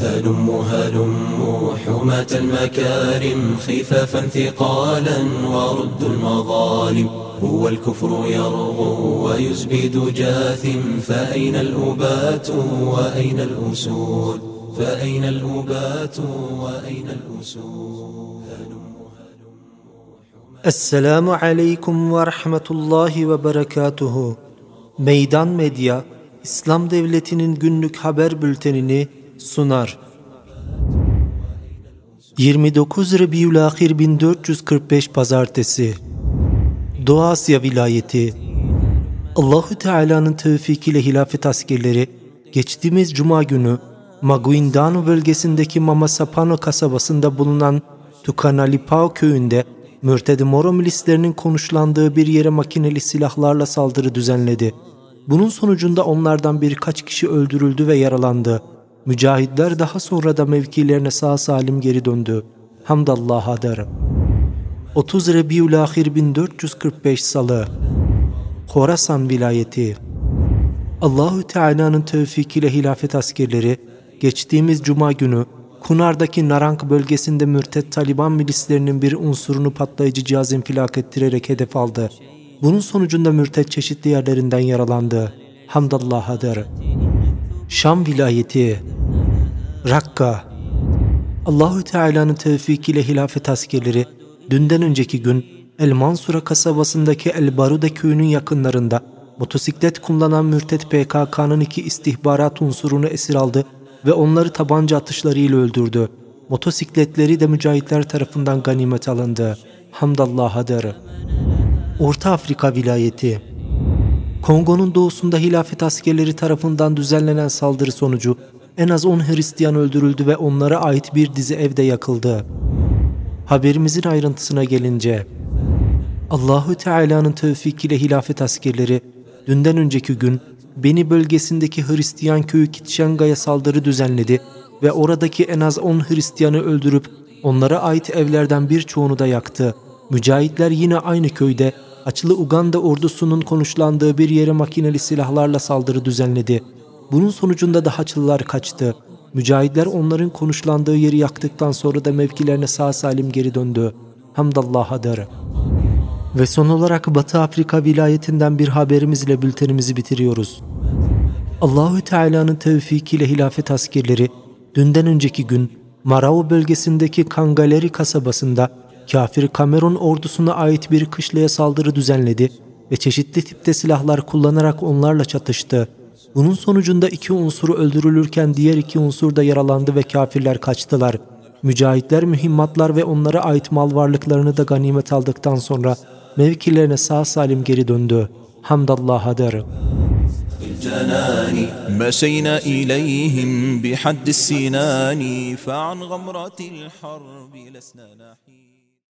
هلم هلم حماة المكارم خفافا ثقالا ورد المظالم. هو الكفر يرغو ويزبد جاثم فأين الأبات وأين الأسود؟ فأين الأبات وأين الأسود؟ Aleyküm ve Rahmetullahi ve Berekatuhu. Meydan Medya, İslam Devleti'nin günlük haber bültenini sunar. 29 Rebiülahir 1445 Pazartesi Doğu Asya Vilayeti Allahü Teala'nın tevfikiyle hilafet askerleri geçtiğimiz cuma günü Maguindano bölgesindeki Mamasapano kasabasında bulunan Tukanalipao köyünde Mürted Moro milislerinin konuşlandığı bir yere makineli silahlarla saldırı düzenledi. Bunun sonucunda onlardan birkaç kişi öldürüldü ve yaralandı. Mücahitler daha sonra da mevkilerine sağ salim geri döndü. Hamdallah'a derim. 30 Rebiülahir 1445 Salı Khorasan vilayeti Allahü Teala'nın tevfikiyle hilafet askerleri geçtiğimiz cuma günü Kunar'daki Narank bölgesinde mürtet Taliban milislerinin bir unsurunu patlayıcı cihaz infilak ettirerek hedef aldı. Bunun sonucunda mürtet çeşitli yerlerinden yaralandı. Hamdallah'a der. Şam vilayeti Rakka Allahü Teala'nın tevfikiyle hilafet askerleri dünden önceki gün El Mansura kasabasındaki El Baruda köyünün yakınlarında motosiklet kullanan mürtet PKK'nın iki istihbarat unsurunu esir aldı ve onları tabanca atışlarıyla öldürdü. Motosikletleri de mücahitler tarafından ganimet alındı. Hamdallah'a der. Orta Afrika vilayeti Kongo'nun doğusunda hilafet askerleri tarafından düzenlenen saldırı sonucu en az 10 Hristiyan öldürüldü ve onlara ait bir dizi evde yakıldı. Haberimizin ayrıntısına gelince Allahü Teala'nın tevfikiyle hilafet askerleri dünden önceki gün Beni bölgesindeki Hristiyan köyü Kitşanga'ya saldırı düzenledi ve oradaki en az 10 Hristiyanı öldürüp onlara ait evlerden birçoğunu da yaktı. Mücahitler yine aynı köyde Açılı Uganda ordusunun konuşlandığı bir yere makineli silahlarla saldırı düzenledi. Bunun sonucunda da Haçlılar kaçtı. Mücahitler onların konuşlandığı yeri yaktıktan sonra da mevkilerine sağ salim geri döndü. Hamdallah'a der. Ve son olarak Batı Afrika vilayetinden bir haberimizle bültenimizi bitiriyoruz. Allahü Teala'nın tevfikiyle hilafet askerleri dünden önceki gün Marao bölgesindeki Kangaleri kasabasında kafir Kamerun ordusuna ait bir kışlaya saldırı düzenledi ve çeşitli tipte silahlar kullanarak onlarla çatıştı. Bunun sonucunda iki unsuru öldürülürken diğer iki unsur da yaralandı ve kafirler kaçtılar. Mücahitler mühimmatlar ve onlara ait mal varlıklarını da ganimet aldıktan sonra mevkilerine sağ salim geri döndü. Hamdallah'a der. الجنان مشينا إليهم بحد السنان فعن غمرة الحرب لسنا نحيد